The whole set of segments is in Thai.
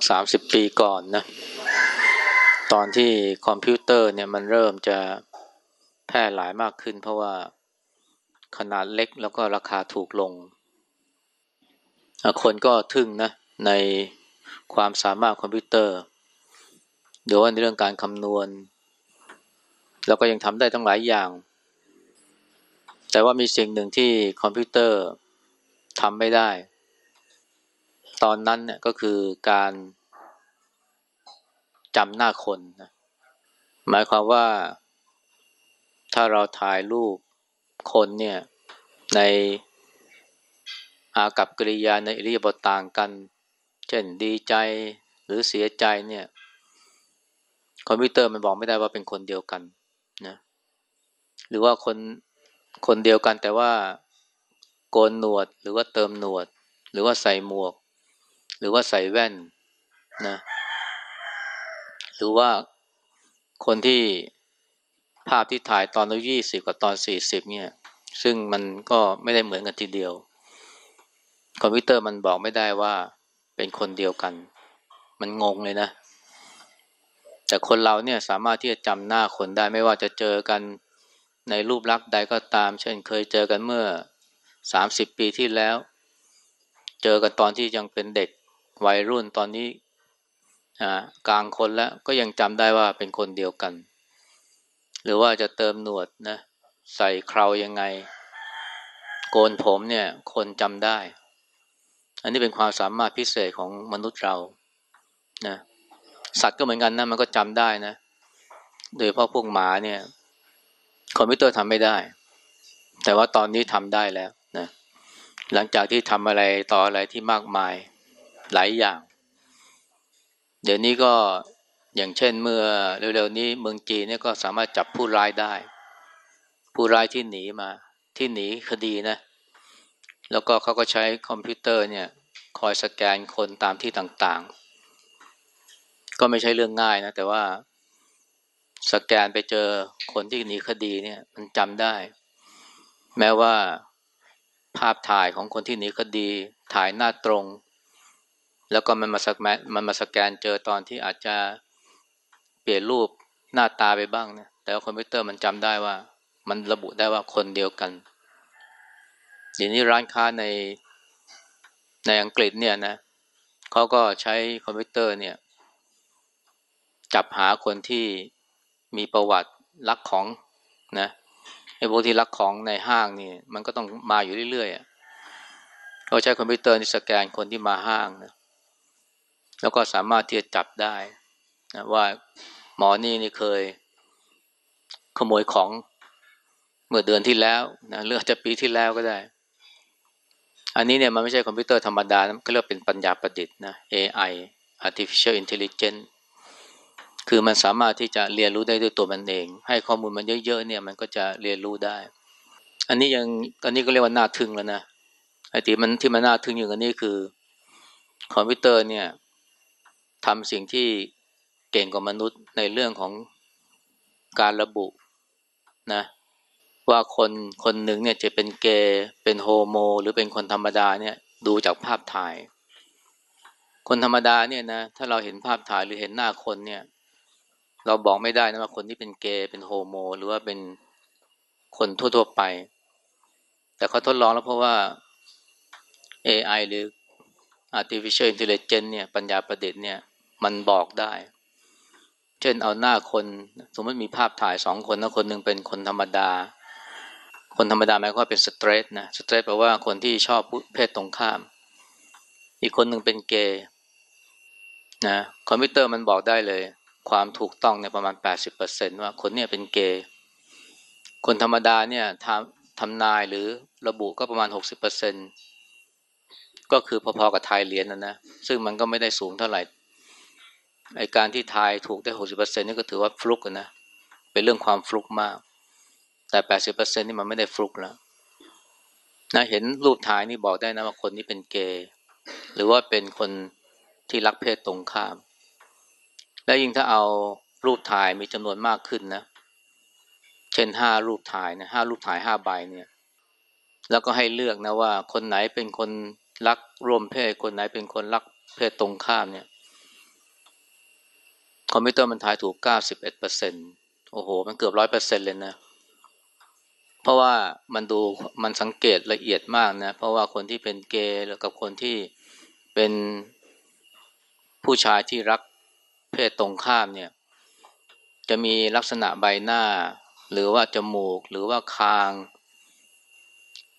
สักสามสิบปีก่อนนะตอนที่คอมพิวเตอร์เนี่ยมันเริ่มจะแพร่หลายมากขึ้น เพราะว่าขนาดเล็กแล้วก็ราคาถูกลง คนก็ทึ่งนะในความสามารถคอมพิวเตอร์โดยว่าในเรื่องการคำนวณ แล้วก็ยังทำได้ตั้งหลายอย่าง แต่ว่ามีสิ่งหนึ่งที่คอมพิวเตอร์ทำไม่ได้ ตอนนั้นเนี่ยก็คือการจำหน้าคนนะหมายความว่าถ้าเราถ่ายรูปคนเนี่ยในอากับกริยาในอิริยาบถต่างกัน เช่นดีใจหรือเสียใจเนี่ย คอมพิวเตอร์มันบอกไม่ได้ว่าเป็นคนเดียวกันนะหรือว่าคนคนเดียวกันแต่ว่าโกนหนวดหรือว่าเติมหนวด หรือว่าใส่หมวก หรือว่าใส่แว่นนะหรือว่าคนที่ภาพที่ถ่ายตอนอายุยี่สิบกับตอนสี่สิบเนี่ย ซึ่งมันก็ไม่ได้เหมือนกันทีเดียว คอมพิวเตอร์มันบอกไม่ได้ว่าเป็นคนเดียวกัน มันงงเลยนะ แต่คนเราเนี่ยสามารถที่จะจำหน้าคนได้ไม่ว่าจะเจอกันในรูปลักษณ์ใดก็ตาม เช่นเคยเจอกันเมื่อสามสิบปีที่แล้ว เจอกันตอนที่ยังเป็นเด็ก วัยรุ่นตอนนี้กลางคนแล้วก็ยังจำได้ว่าเป็นคนเดียวกัน หรือว่าจะเติมหนวดนะใส่เครายังไง โกนผมเนี่ยคนจำได้ อันนี้เป็นความสามารถพิเศษของมนุษย์เรานะสัตว์ก็เหมือนกันนะมันก็จำได้นะ โดยเพราะพวกหมาเนี่ยคอมพิวเตอร์ทำไม่ได้ แต่ว่าตอนนี้ทำได้แล้วนะหลังจากที่ทำอะไรต่ออะไรที่มากมาย หลายอย่าง เดี๋ยวนี้ก็อย่างเช่นเมื่อเร็วๆนี้เมืองจีนเนี่ยก็สามารถจับผู้ร้ายได้ ผู้ร้ายที่หนีมาที่หนีคดีนะ แล้วก็เขาก็ใช้คอมพิวเตอร์เนี่ยคอยสแกนคนตามที่ต่างๆ ก็ไม่ใช่เรื่องง่ายนะ แต่ว่าสแกนไปเจอคนที่หนีคดีเนี่ยมันจำได้ แม้ว่าภาพถ่ายของคนที่หนีคดี ถ่ายหน้าตรง แล้วก็มันมาสแกนมันมาสแกนเจอตอนที่อาจจะเปลี่ยนรูปหน้าตาไปบ้างเนี่ยแต่ว่าคอมพิวเตอร์มันจำได้ว่า มันระบุได้ว่าคนเดียวกันเดี๋ยวนี้ร้านค้าในในอังกฤษเนี่ยนะเขาก็ใช้คอมพิวเตอร์เนี่ย จับหาคนที่มีประวัติลักของนะไอ้พวกที่ลักของในห้างนี่มันก็ต้องมาอยู่เรื่อยๆเขาใช้คอมพิวเตอร์นี่สแกนคนที่มาห้างนะ แล้วก็สามารถที่จะจับได้นะว่าหมอนี่นี่เคย ขโมยของเมื่อเดือนที่แล้วนะหรือจะปีที่แล้วก็ได้ อันนี้เนี่ยมันไม่ใช่คอมพิวเตอร์ธรรมดาก็เรียกเป็นปัญญาประดิษฐ์นะ AI artificial intelligence คือมันสามารถที่จะเรียนรู้ได้ด้วยตัวมันเอง ให้ข้อมูลมันเยอะๆเนี่ยมันก็จะเรียนรู้ได้ อันนี้ยังอันนี้ก็เรียกว่าน่าทึ่งแล้วนะไอ้ที่มันที่มันน่าทึ่งอย่างนี้คือ คอมพิวเตอร์เนี่ย ทำสิ่งที่เก่งกว่ามนุษย์ในเรื่องของการระบุนะว่าคนคนหนึ่งเนี่ยจะเป็นเกย์เป็นโฮโม หรือเป็นคนธรรมดาเนี่ยดูจากภาพถ่าย คนธรรมดาเนี่ยนะถ้าเราเห็นภาพถ่ายหรือเห็นหน้าคนเนี่ย เราบอกไม่ได้นะว่าคนที่เป็นเกย์เป็นโฮโม หรือว่าเป็นคนทั่วๆไป แต่เขาทดลองแล้วเพราะว่า AI หรือ artificial intelligence เนี่ยปัญญาประดิษฐ์เนี่ย มันบอกได้ เช่นเอาหน้าคน สมมติมีภาพถ่ายสองคนแล้วคนหนึ่งเป็นคนธรรมดา คนธรรมดาหมายความเป็นสเตรทนะสเตรทแปลว่าคนที่ชอบเพศตรงข้าม อีกคนหนึ่งเป็นเกย์นะคอมพิวเตอร์มันบอกได้เลย ความถูกต้องเนี่ยประมาณ 80%ว่าคนเนี่ยเป็นเกย์คนธรรมดาเนี่ยทำทำนายหรือระบุก็ประมาณ 60%ก็คือพอๆกับทายเหรียญนะนะ ซึ่งมันก็ไม่ได้สูงเท่าไหร่ ไอการที่ทายถูกได้หกสิบเปอร์เซ็นนี่ก็ถือว่าฟลุกนะ เป็นเรื่องความฟลุกมาก แต่แปดสิบเปอร์เซ็นนี่มันไม่ได้ฟลุกแล้วนะเห็นรูปถ่ายนี่บอกได้นะว่าคนนี้เป็นเกย์หรือว่าเป็นคนที่รักเพศตรงข้าม และยิ่งถ้าเอารูปถ่ายมีจำนวนมากขึ้นนะ เช่นห้ารูปถ่ายนะห้ารูปถ่ายห้าใบเนี่ย แล้วก็ให้เลือกนะว่าคนไหนเป็นคนรักร่วมเพศ คนไหนเป็นคนรักเพศตรงข้ามเนี่ย คอมพิวเตอร์มันทายถูกเก้าสิบเอ็ดเปอร์เซ็นโอ้โห มันเกือบร้อยเปอร์เซ็นเลยนะ เพราะว่ามันดูมันสังเกตละเอียดมากนะ เพราะว่าคนที่เป็นเกย์กับคนที่เป็นผู้ชายที่รักเพศตรงข้ามเนี่ย จะมีลักษณะใบหน้า หรือว่าจมูก หรือว่าคาง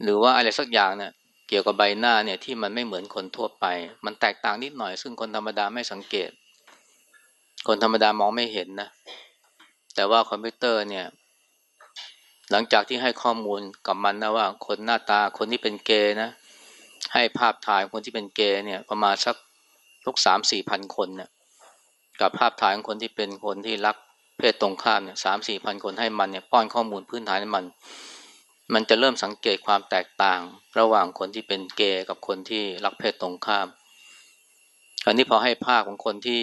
หรือว่าอะไรสักอย่างเนี่ยเกี่ยวกับใบหน้าเนี่ยที่มันไม่เหมือนคนทั่วไป มันแตกต่างนิดหน่อย ซึ่งคนธรรมดาไม่สังเกต คนธรรมดามองไม่เห็นนะ แต่ว่าคอมพิวเตอร์เนี่ย หลังจากที่ให้ข้อมูลกับมันนะว่า คนหน้าตาคนที่เป็นเกย์นะ ให้ภาพถ่ายคนที่เป็นเกย์เนี่ย ประมาณสักทุกสามสี่พันคนเนี่ยกับภาพถ่ายของคนที่เป็นคนที่รักเพศตรงข้ามเนี่ยสามสี่พันคนให้มันเนี่ยป้อนข้อมูลพื้นฐานให้มัน มันจะเริ่มสังเกตความแตกต่าง ระหว่างคนที่เป็นเกย์กับคนที่รักเพศตรงข้ามคราวนี้พอให้ภาพของคนที่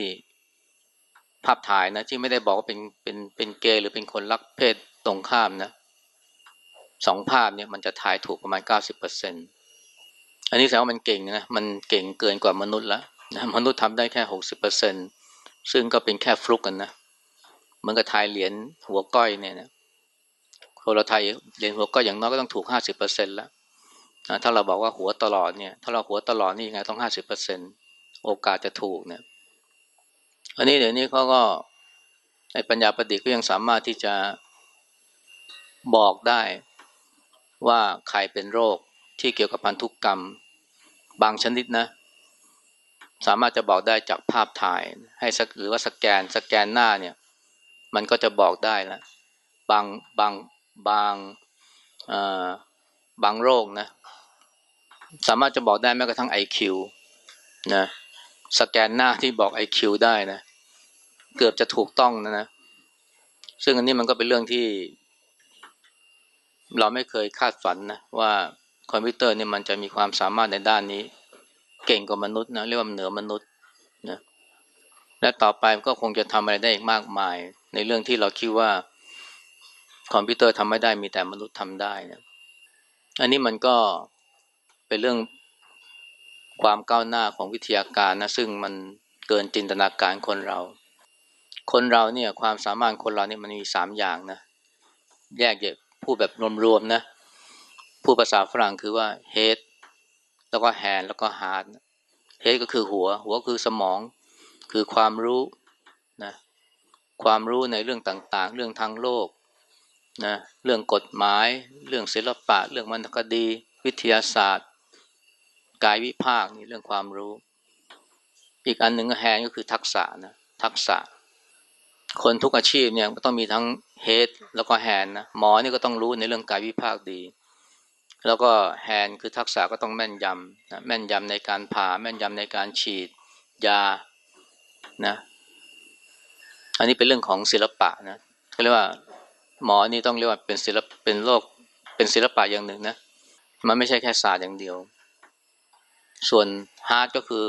ภาพถ่ายนะที่ไม่ได้บอกว่าเป็นเป็นเป็นเกย์หรือเป็นคนรักเพศตรงข้ามนะสองภาพเนี่ยมันจะทายถูกประมาณเก้าสิบเปอร์เซ็นตอันนี้แสดงว่ามันเก่งนะมันเก่งเกินกว่ามนุษย์แล้วนะมนุษย์ทำได้แค่หกสิบเปอร์เซ็นซึ่งก็เป็นแค่ฟลุกกันนะเหมือนกับทายเหรียญหัวก้อยเนี่ยนะคนเราไทยเหรียนหัวก็อยอย่างน้อยก็ต้องถูกห้าสิบเปอร์เซ็นแล้วถ้าเราบอกว่าหัวตลอดเนี่ย ถ้าเราหัวตลอดนี่ยังไงต้องห้าสิบเปอร์เซ็นโอกาสจะถูกเนี่ย อันนี้เดี๋ยวนี้เขาก็ในปัญญาประดิษฐ์ก็ยังสามารถที่จะบอกได้ว่าใครเป็นโรคที่เกี่ยวกับพันธุกกรรม บางชนิดนะ สามารถจะบอกได้จากภาพถ่าย ให้สักหรือว่าสแกนสแกนหน้าเนี่ย มันก็จะบอกได้แล้วบางบางบางบางโรคนะ สามารถจะบอกได้แม้กระทั่ง IQ นะ สแกนหน้าที่บอก IQ ได้นะ เกือบจะถูกต้องนะนะ ซึ่งอันนี้มันก็เป็นเรื่องที่ เราไม่เคยคาดฝันนะว่าคอมพิวเตอร์นี่มันจะมีความสามารถในด้านนี้ เก่งกว่ามนุษย์นะเรียกว่าเหนือมนุษย์นะและต่อไปก็คงจะทำอะไรได้อีกมากมาย ในเรื่องที่เราคิดว่าคอมพิวเตอร์ทำไม่ได้มีแต่มนุษย์ทำได้นะอันนี้มันก็เป็นเรื่อง ความก้าวหน้าของวิทยาการนะซึ่งมันเกินจินตนาการคนเรา คนเราเนี่ยความสามารถคนเราเนี่ยมันมีสามอย่างนะแยกแยะพูดแบบรวมๆนะพูดภาษาฝรั่งคือว่า head แล้วก็ hand แล้วก็ heart head ก็คือหัว หัวคือสมอง คือความรู้นะความรู้ในเรื่องต่างๆ เรื่องทางโลกนะเรื่องกฎหมาย เรื่องศิลปะ เรื่องวรรณคดี วิทยาศาสตร์ กายวิภาคนี่เรื่องความรู้ อีกอันหนึ่งแฮนก็คือทักษะนะทักษะ คนทุกอาชีพเนี่ยก็ต้องมีทั้งเฮดแล้วก็แฮนนะหมอนี่ก็ต้องรู้ในเรื่องกายวิภาคดี แล้วก็แฮนคือทักษะก็ต้องแม่นยำนะแม่นยำในการผ่าแม่นยำในการฉีด ยานะอันนี้เป็นเรื่องของศิลปะนะเขาเรียกว่าหมอนี่ต้องเรียกว่าเป็นศิลปเป็นโลกเป็นศิลปะอย่างหนึ่งนะมันไม่ใช่แค่ศาสตร์อย่างเดียว ส่วน heart ก็คือ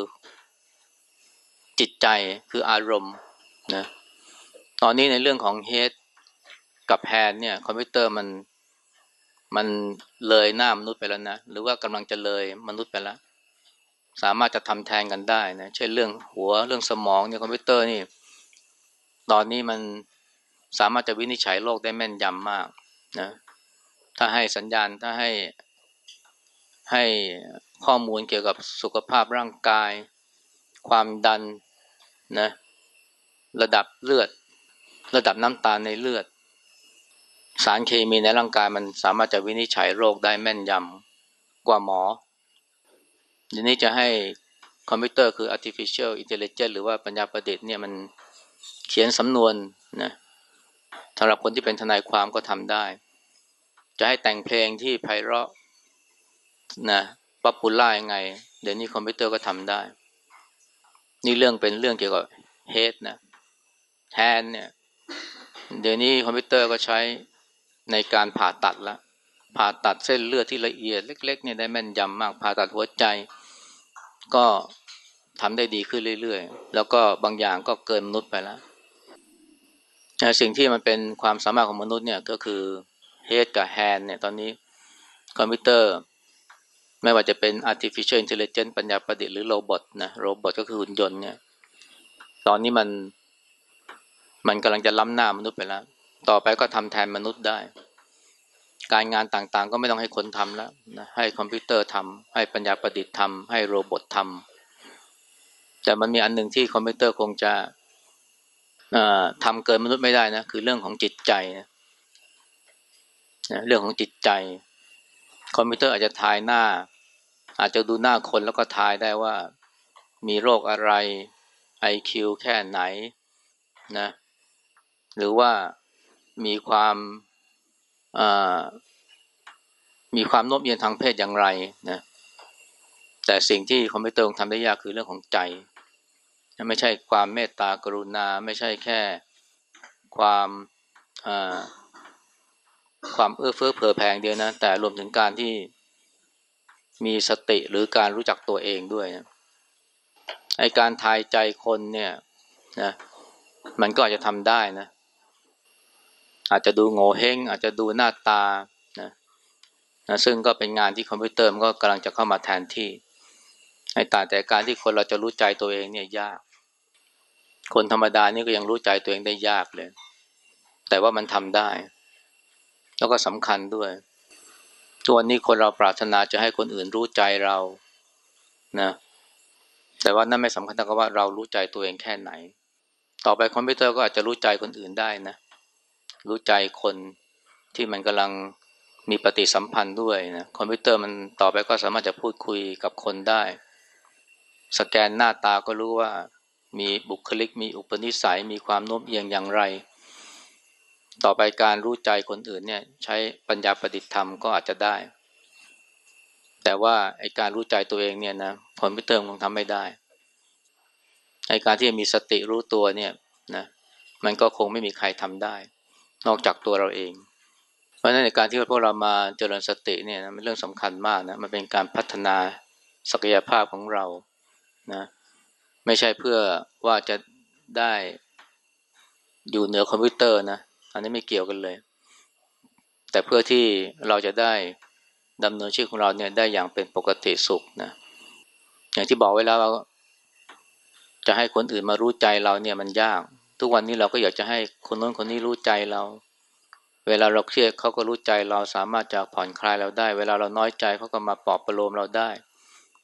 จิตใจคืออารมณ์นะตอนนี้ในเรื่องของ head กับ hand เนี่ย คอมพิวเตอร์มันมันเลยหน้ามนุษย์ไปแล้วนะ หรือว่ากำลังจะเลยมนุษย์ไปแล้ว สามารถจะทำแทนกันได้นะเช่นเรื่องหัวเรื่องสมองเนี่ยคอมพิวเตอร์นี่ ตอนนี้มันสามารถจะวินิจฉัยโรคได้แม่นยำมากนะถ้าให้สัญญาณถ้าให้ให้ ข้อมูลเกี่ยวกับสุขภาพร่างกาย ความดันนะระดับเลือด ระดับน้ำตาลในเลือด สารเคมีในร่างกายมันสามารถจะวินิจฉัยโรคได้แม่นยำกว่าหมอทีนี้จะให้คอมพิวเตอร์คือ artificial intelligence หรือว่าปัญญาประดิษฐ์เนี่ยมันเขียนสำนวนนะสำหรับคนที่เป็นทนายความก็ทำได้ จะให้แต่งเพลงที่ไพเราะนะ popular ยังไง เดี๋ยวนี้คอมพิวเตอร์ก็ทำได้ นี่เรื่องเป็นเรื่องเกี่ยวกับ head นะ hand เนี่ย เดี๋ยวนี้คอมพิวเตอร์ก็ใช้ในการผ่าตัดละผ่าตัดเส้นเลือดที่ละเอียด เล็กๆเนี่ยได้แม่นยำมาก ผ่าตัดหัวใจ ก็ทำได้ดีขึ้นเรื่อยๆ แล้วก็บางอย่างก็เกินมนุษย์ไปแล้วสิ่งที่มันเป็นความสามารถของมนุษย์เนี่ยก็คือ head กับ hand เนี่ยตอนนี้คอมพิวเตอร์ ไม่ว่าจะเป็น artificial intelligence ปัญญาประดิษฐ์หรือ robot นะ robot ก็คือหุ่นยนต์เนี่ย ตอนนี้มัน มันกำลังจะล้ำหน้ามนุษย์ไปแล้ว ต่อไปก็ทำแทนมนุษย์ได้ การงานต่างๆ ก็ไม่ต้องให้คนทำแล้วนะให้คอมพิวเตอร์ทำให้ปัญญาประดิษฐ์ทำให้ robot ทำแต่มันมีอันหนึ่งที่คอมพิวเตอร์คงจะทำเกินมนุษย์ไม่ได้นะคือเรื่องของจิตใจนะเรื่องของจิตใจ คอมพิวเตอร์อาจจะทายหน้า อาจจะดูหน้าคนแล้วก็ทายได้ว่า มีโรคอะไร IQ แค่ไหนนะหรือว่ามีความมีความโน้มเอียงทางเพศอย่างไรนะแต่สิ่งที่คอมพิวเตอร์ทำได้ยากคือเรื่องของใจ ไม่ใช่ความเมตตากรุณา ไม่ใช่แค่ความ ความเอื้อเฟื้อเผื่อแพงเดียวนะ แต่รวมถึงการที่มีสติหรือการรู้จักตัวเองด้วยนะไอการทายใจคนเนี่ยนะมันก็อาจจะทำได้นะ อาจจะดูโง่เฮงอาจจะดูหน้าตานะนะซึ่งก็เป็นงานที่คอมพิวเตอร์มันก็กำลังจะเข้ามาแทนที่ไอ้ต่างแต่การที่คนเราจะรู้ใจตัวเองเนี่ยยาก คนธรรมดานี่ก็ยังรู้ใจตัวเองได้ยากเลย แต่ว่ามันทำได้ แล้วก็สำคัญด้วยตัวนี้คนเราปรารถนาจะให้คนอื่นรู้ใจเรานะแต่ว่านั่นไม่สำคัญเท่ากับว่าเรารู้ใจตัวเองแค่ไหน ต่อไปคอมพิวเตอร์ก็อาจจะรู้ใจคนอื่นได้นะ รู้ใจคนที่มันกำลังมีปฏิสัมพันธ์ด้วยนะคอมพิวเตอร์มันต่อไปก็สามารถจะพูดคุยกับคนได้ สแกนหน้าตาก็รู้ว่ามีบุคลิกมีอุปนิสัยมีความโน้มเอียงอย่างไร ต่อไปการรู้ใจคนอื่นเนี่ย ใช้ปัญญาประดิษฐ์ธรรมก็อาจจะได้ แต่ว่าไอการรู้ใจตัวเองเนี่ยนะคอมพิเตอร์คงทำไม่ได้ไอการที่มีสติรู้ตัวเนี่ยนะมันก็คงไม่มีใครทำได้ นอกจากตัวเราเอง เพราะฉะนั้นในการที่พวกเรามาเจริญสติเนี่ยนะเป็นเรื่องสำคัญมากนะมันเป็นการพัฒนาศักยภาพของเรานะไม่ใช่เพื่อว่าจะได้อยู่เหนือคอมพิวเตอร์นะ อันนี้ไม่เกี่ยวกันเลย แต่เพื่อที่เราจะได้ดำเนินชีวิตของเราเนี่ยได้อย่างเป็นปกติสุขนะอย่างที่บอกไว้แล้วเราจะให้คนอื่นมารู้ใจเราเนี่ยมันยาก ทุกวันนี้เราก็อยากจะให้คนโน้นคนนี้รู้ใจเรา เวลาเราเครียดเขาก็รู้ใจเราสามารถจะผ่อนคลายเราได้ เวลาเราน้อยใจเขาก็มาปลอบประโลมเราได้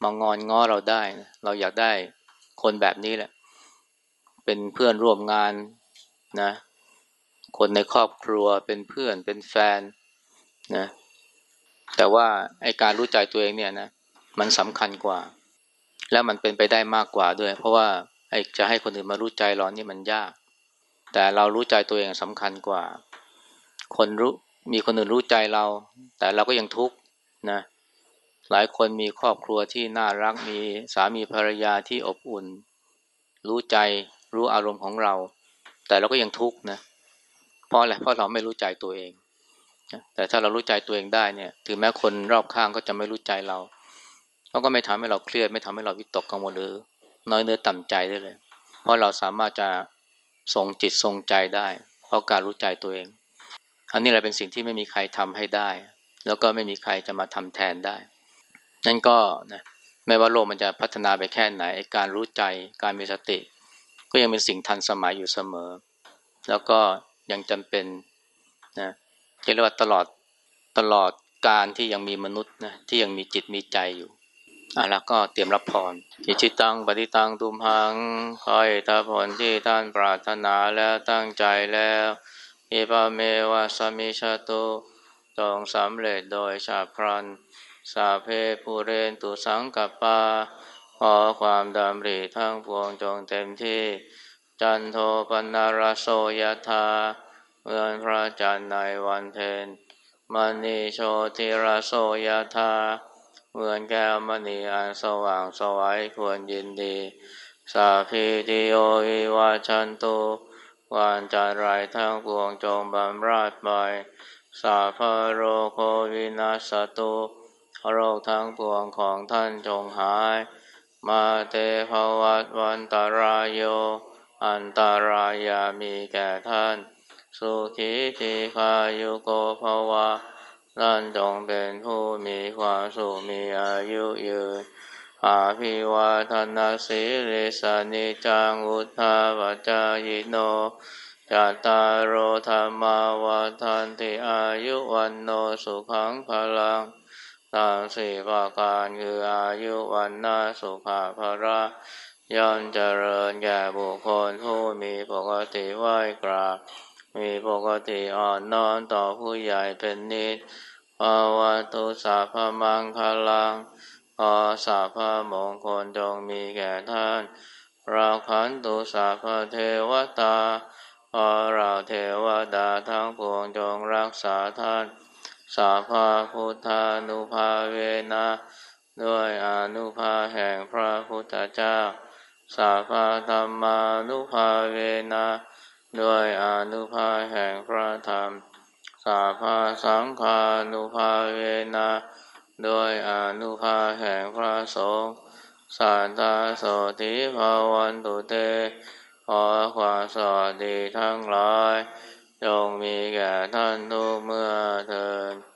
มางอนง้อเราได้ เราอยากได้คนแบบนี้แหละ เป็นเพื่อนร่วมงานนะ คนในครอบครัวเป็นเพื่อนเป็นแฟนนะแต่ว่าไอการรู้ใจตัวเองเนี่ยนะมันสำคัญกว่า แล้วมันเป็นไปได้มากกว่าด้วย เพราะว่าไอจะให้คนอื่นมารู้ใจเรานี่มันยาก แต่เรารู้ใจตัวเองสำคัญกว่า คนรู้มีคนอื่นรู้ใจเรา แต่เราก็ยังทุกข์นะหลายคนมีครอบครัวที่น่ารักมีสามีภรรยาที่อบอุ่น รู้ใจรู้อารมณ์ของเรา แต่เราก็ยังทุกข์นะเเพราะอะไรเพราะเราไม่รู้ใจตัวเอง แต่ถ้าเรารู้ใจตัวเองได้เนี่ย ถึงแม้คนรอบข้างก็จะไม่รู้ใจเราเขาก็ไม่ทำให้เราเครียด ไม่ทำให้เราวิตกกังวลหรือ น้อยเนื้อต่ำใจได้เลย เพราะเราสามารถจะทรงจิตทรงใจได้ เพราะการรู้ใจตัวเอง อันนี้แหละเป็นสิ่งที่ไม่มีใครทำให้ได้ แล้วก็ไม่มีใครจะมาทำแทนได้ นั่นก็นะไม่ว่าโลกมันจะพัฒนาไปแค่ไหน การรู้ใจการมีสติ ก็ยังเป็นสิ่งทันสมัยอยู่เสมอ แล้วก็ ยังจำเป็นนะเรียกว่าตลอดตลอดการที่ยังมีมนุษย์นะที่ยังมีจิตมีใจอยู่อะแล้วก็เตรียมรับพรอิจิตังปฏิตังตุมหังคอยตาผลที่ท่านปรารถนาแล้วตั้งใจแล้วอิปเมวะสมิชาตุจงสำเร็จโดยชาพรันสาเพภูเรนตุสังกัปปาขอความดำริทั้งปวงจงเต็มที่ จันโทปนารโสยธาเมือนพระจันทร์ในวันเพ็ญมณีโชติระโสยธาเหมือนแก้วมณีอันสว่างสวัยควรยินดี สาพีติโอวิวาชันตุวันจันไรทั้งปวงจงบำราดไปสาพโรโควินาสตุโรคทั้งปวงของท่านจงหาย มาเตภวัตวันตารายโย อันตารายามีแก่ท่าน สุขีทีคายุโกภวะนั่นจงเป็นผู้มีความสุขมีอายุยืนอาภิวาทนาสิริสานิจังอุทาวัจายโนจัตตารโธรรมาวาทันติอายุวันโนสุขังพลังตามสี่ประการคืออายุวันนาสุขภาระ ย่อมเจริญแก่บุคคลผู้มีปกติไหวกราบ มีปกติอ่อนน้อมต่อผู้ใหญ่เป็นนิดภาวะตุสัพมังคลังขอสัพมงคลจงมีแก่ท่านราขันตุสัพเทวตาขอเราเทวดาทั้งปวงจงรักษาท่านสัพพพุทธานุภาเวนะด้วยอนุภาแห่งพระพุทธเจ้า สัพพธรรมานุภาเวนะด้วยอนุภาแห่งพระธรรมสัพพสังฆานุภาเวนะด้วยอนุภาแห่งพระสงฆ์สันตาโสติภาวันตุเต ขอความสวัสดีทั้งหลายจงมีแก่ท่านทุกเมื่อเทิน